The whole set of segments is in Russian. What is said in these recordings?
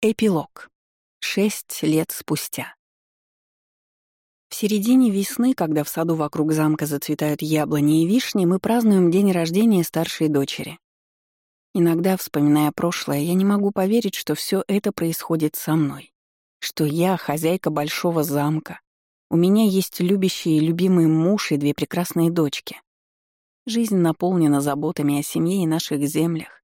Эпилог. Шесть лет спустя. В середине весны, когда в саду вокруг замка зацветают яблони и вишни, мы празднуем день рождения старшей дочери. Иногда, вспоминая прошлое, я не могу поверить, что все это происходит со мной. Что я хозяйка большого замка. У меня есть любящий и любимый муж и две прекрасные дочки. Жизнь наполнена заботами о семье и наших землях.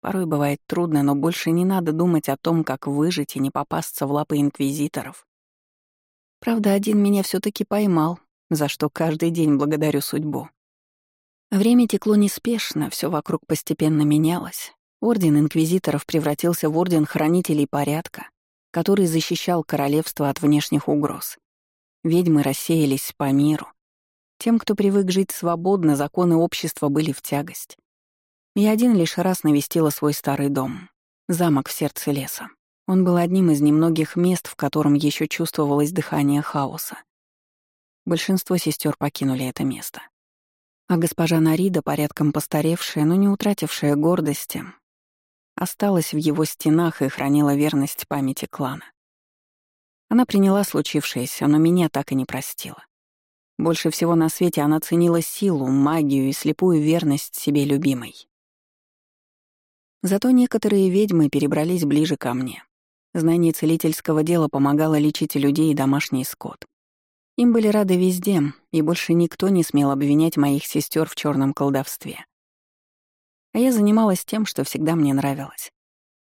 Порой бывает трудно, но больше не надо думать о том, как выжить и не попасться в лапы инквизиторов. Правда, один меня все таки поймал, за что каждый день благодарю судьбу. Время текло неспешно, все вокруг постепенно менялось. Орден инквизиторов превратился в орден хранителей порядка, который защищал королевство от внешних угроз. Ведьмы рассеялись по миру. Тем, кто привык жить свободно, законы общества были в тягость. Я один лишь раз навестила свой старый дом. Замок в сердце леса. Он был одним из немногих мест, в котором еще чувствовалось дыхание хаоса. Большинство сестер покинули это место. А госпожа Нарида, порядком постаревшая, но не утратившая гордости, осталась в его стенах и хранила верность памяти клана. Она приняла случившееся, но меня так и не простила. Больше всего на свете она ценила силу, магию и слепую верность себе любимой. Зато некоторые ведьмы перебрались ближе ко мне. Знание целительского дела помогало лечить людей и домашний скот. Им были рады везде, и больше никто не смел обвинять моих сестер в черном колдовстве. А я занималась тем, что всегда мне нравилось.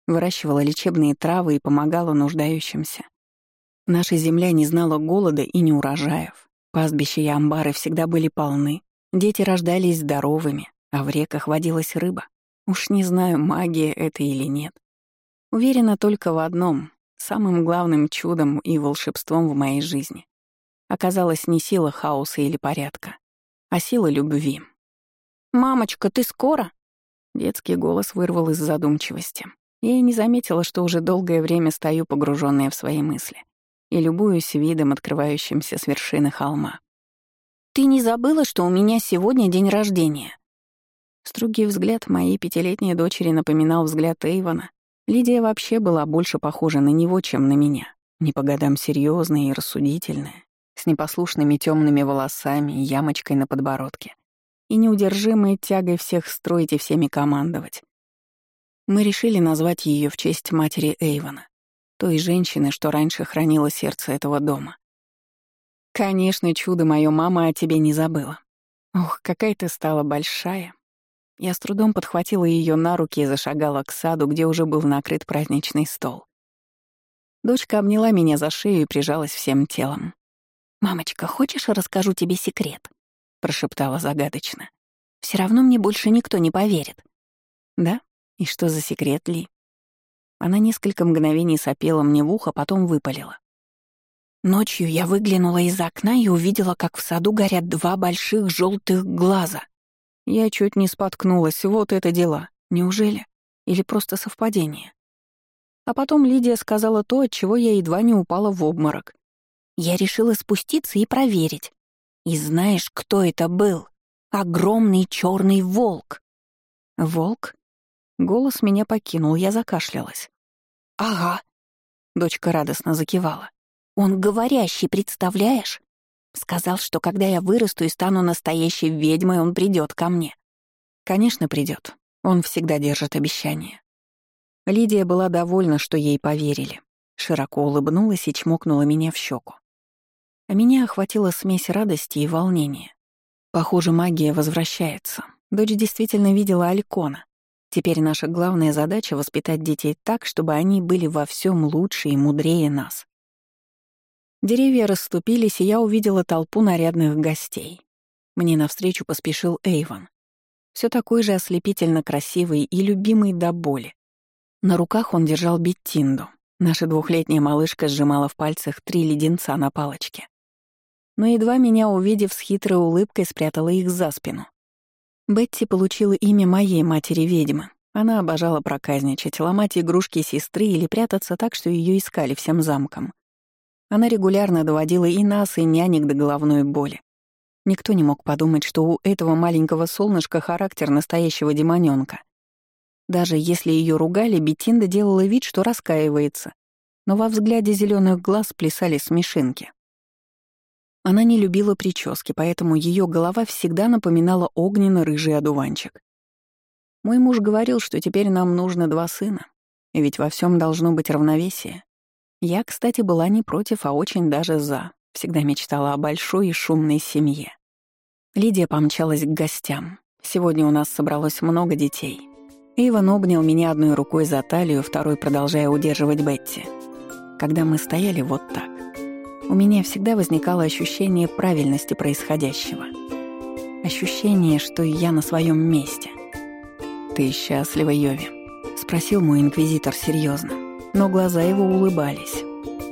Выращивала лечебные травы и помогала нуждающимся. Наша земля не знала голода и неурожаев. Пастбища и амбары всегда были полны, дети рождались здоровыми, а в реках водилась рыба. Уж не знаю, магия это или нет. Уверена только в одном — самым главным чудом и волшебством в моей жизни. Оказалась не сила хаоса или порядка, а сила любви. «Мамочка, ты скоро?» Детский голос вырвал из задумчивости. Я не заметила, что уже долгое время стою погруженная в свои мысли и любуюсь видом, открывающимся с вершины холма. «Ты не забыла, что у меня сегодня день рождения?» Строгий взгляд моей пятилетней дочери напоминал взгляд Эйвона. Лидия вообще была больше похожа на него, чем на меня. Не по годам серьезная и рассудительная, с непослушными темными волосами и ямочкой на подбородке. И неудержимой тягой всех строить и всеми командовать. Мы решили назвать ее в честь матери Эйвона, той женщины, что раньше хранила сердце этого дома. Конечно, чудо моё мама о тебе не забыла. Ох, какая ты стала большая, я с трудом подхватила ее на руки и зашагала к саду, где уже был накрыт праздничный стол. Дочка обняла меня за шею и прижалась всем телом. «Мамочка, хочешь, расскажу тебе секрет?» — прошептала загадочно. Все равно мне больше никто не поверит». «Да? И что за секрет, Ли?» Она несколько мгновений сопела мне в ухо, потом выпалила. Ночью я выглянула из окна и увидела, как в саду горят два больших желтых глаза — я чуть не споткнулась, вот это дела. Неужели? Или просто совпадение? А потом Лидия сказала то, от чего я едва не упала в обморок. Я решила спуститься и проверить. И знаешь, кто это был? Огромный черный волк. Волк? Голос меня покинул, я закашлялась. «Ага», — дочка радостно закивала. «Он говорящий, представляешь? Сказал, что когда я вырасту и стану настоящей ведьмой, он придет ко мне. Конечно, придет. Он всегда держит обещания. Лидия была довольна, что ей поверили. Широко улыбнулась и чмокнула меня в щеку. А меня охватила смесь радости и волнения. Похоже, магия возвращается. Дочь действительно видела Алькона. Теперь наша главная задача — воспитать детей так, чтобы они были во всем лучше и мудрее нас. Деревья расступились, и я увидела толпу нарядных гостей. Мне навстречу поспешил Эйвон. Все такой же ослепительно красивый и любимый до боли. На руках он держал Беттинду. Наша двухлетняя малышка сжимала в пальцах три леденца на палочке. Но едва меня увидев, с хитрой улыбкой спрятала их за спину. Бетти получила имя моей матери-ведьмы. Она обожала проказничать, ломать игрушки сестры или прятаться так, что ее искали всем замком. Она регулярно доводила и нас, и нянек до головной боли. Никто не мог подумать, что у этого маленького солнышка характер настоящего демонёнка. Даже если ее ругали, Бетинда делала вид, что раскаивается, но во взгляде зеленых глаз плясали смешинки. Она не любила прически, поэтому ее голова всегда напоминала огненно-рыжий одуванчик. Мой муж говорил, что теперь нам нужно два сына, ведь во всем должно быть равновесие. Я, кстати, была не против, а очень даже за. Всегда мечтала о большой и шумной семье. Лидия помчалась к гостям. Сегодня у нас собралось много детей. Иван обнял меня одной рукой за талию, второй продолжая удерживать Бетти. Когда мы стояли вот так, у меня всегда возникало ощущение правильности происходящего. Ощущение, что я на своем месте. «Ты счастлива, Йови?» — спросил мой инквизитор серьезно, но глаза его улыбались.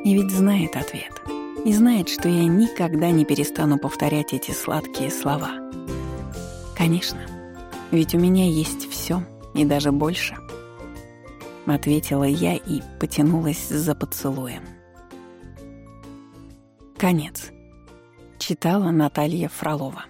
И ведь знает ответ. И знает, что я никогда не перестану повторять эти сладкие слова. Конечно, ведь у меня есть все и даже больше. Ответила я и потянулась за поцелуем. Конец. Читала Наталья Фролова.